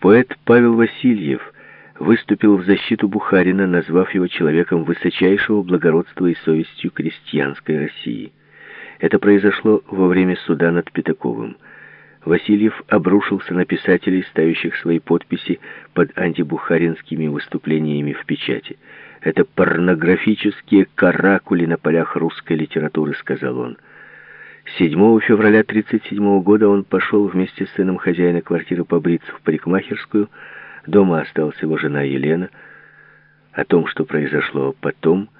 Поэт Павел Васильев выступил в защиту Бухарина, назвав его человеком высочайшего благородства и совестью крестьянской России. Это произошло во время суда над Пятаковым. Васильев обрушился на писателей, ставящих свои подписи под антибухаринскими выступлениями в печати. «Это порнографические каракули на полях русской литературы», — сказал он. 7 февраля 1937 года он пошел вместе с сыном хозяина квартиры побриться в парикмахерскую. Дома осталась его жена Елена. О том, что произошло потом,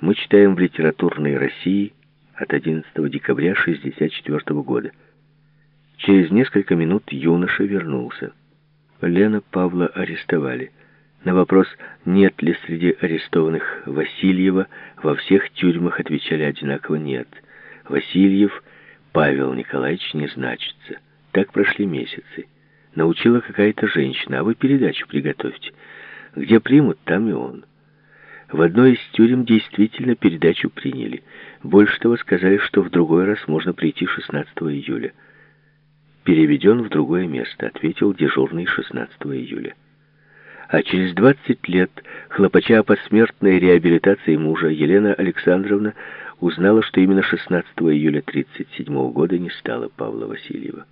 мы читаем в «Литературной России» от 11 декабря 1964 года. Через несколько минут юноша вернулся. Лена Павла арестовали. На вопрос, нет ли среди арестованных Васильева, во всех тюрьмах отвечали одинаково «нет». Васильев Павел Николаевич не значится. Так прошли месяцы. Научила какая-то женщина, а вы передачу приготовьте. Где примут, там и он. В одной из тюрем действительно передачу приняли. Больше того, сказали, что в другой раз можно прийти 16 июля. «Переведен в другое место», — ответил дежурный 16 июля. А через 20 лет, хлопача о посмертной реабилитации мужа, Елена Александровна узнала, что именно 16 июля 1937 года не стало Павла Васильева.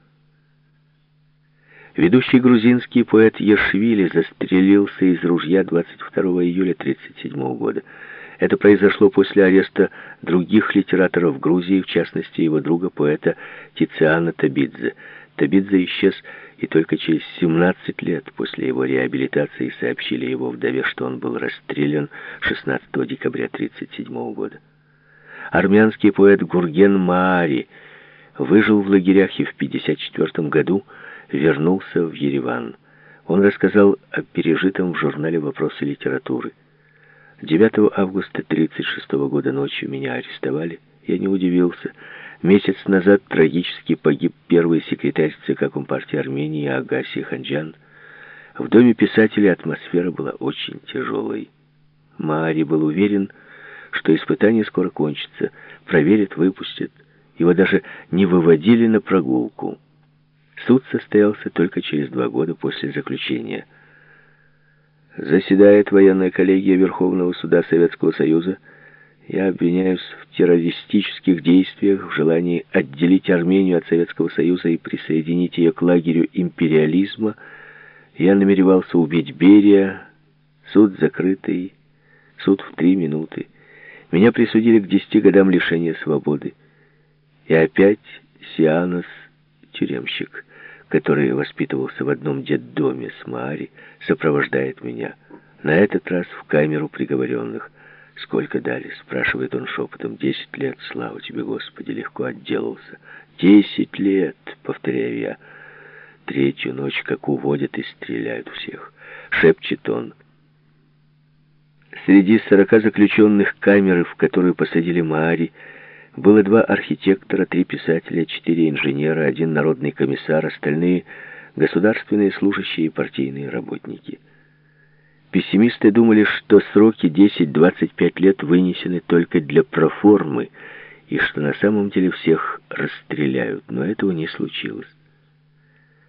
Ведущий грузинский поэт Ешвили застрелился из ружья 22 июля 1937 года. Это произошло после ареста других литераторов Грузии, в частности его друга поэта Тициана Табидзе. Табидзе исчез, и только через 17 лет после его реабилитации сообщили его вдове, что он был расстрелян 16 декабря 1937 года. Армянский поэт Гурген Маари выжил в лагерях и в 1954 году вернулся в Ереван. Он рассказал о пережитом в журнале «Вопросы литературы». 9 августа 1936 года ночью меня арестовали. Я не удивился. Месяц назад трагически погиб первый секретарь ЦК Компартии Армении Агаси Ханджан. В доме писателя атмосфера была очень тяжелой. Маари был уверен, что испытание скоро кончится, проверят, выпустят. Его даже не выводили на прогулку. Суд состоялся только через два года после заключения. Заседает военная коллегия Верховного суда Советского Союза. Я обвиняюсь в террористических действиях, в желании отделить Армению от Советского Союза и присоединить ее к лагерю империализма. Я намеревался убить Берия. Суд закрытый. Суд в три минуты. Меня присудили к десяти годам лишения свободы. И опять Сианос, тюремщик, который воспитывался в одном детдоме с Мари, сопровождает меня. На этот раз в камеру приговоренных. «Сколько дали?» — спрашивает он шепотом. «Десять лет, слава тебе, Господи!» Легко отделался. «Десять лет!» — повторяю я. Третью ночь, как уводят и стреляют всех. Шепчет он. Среди сорока заключенных камеры, в которую посадили Маари, было два архитектора, три писателя, четыре инженера, один народный комиссар, остальные — государственные служащие и партийные работники. Пессимисты думали, что сроки 10-25 лет вынесены только для проформы, и что на самом деле всех расстреляют, но этого не случилось.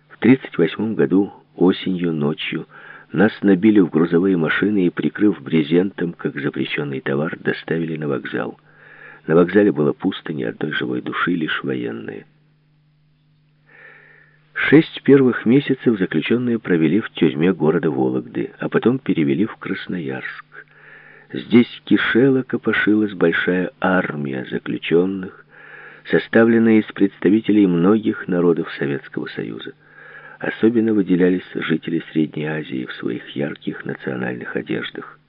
В 1938 году, осенью, ночью, нас набили в грузовые машины и, прикрыв брезентом, как запрещенный товар, доставили на вокзал. На вокзале было пусто, ни одной живой души, лишь военные. Шесть первых месяцев заключенные провели в тюрьме города Вологды, а потом перевели в Красноярск. Здесь кишела копошилась большая армия заключенных, составленная из представителей многих народов Советского Союза. Особенно выделялись жители Средней Азии в своих ярких национальных одеждах.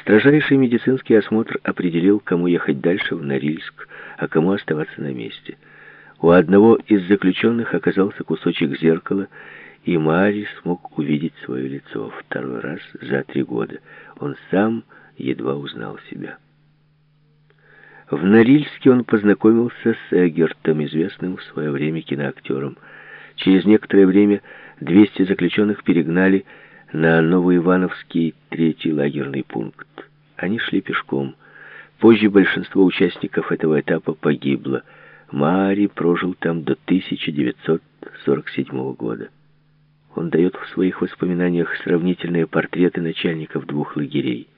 Строжайший медицинский осмотр определил, кому ехать дальше в Норильск, а кому оставаться на месте. У одного из заключенных оказался кусочек зеркала, и Мари смог увидеть свое лицо второй раз за три года. Он сам едва узнал себя. В Норильске он познакомился с Эгертом, известным в свое время киноактером. Через некоторое время 200 заключенных перегнали на Новоивановский третий лагерный пункт. Они шли пешком. Позже большинство участников этого этапа погибло. Мари прожил там до 1947 года. он дает в своих воспоминаниях сравнительные портреты начальников двух лагерей.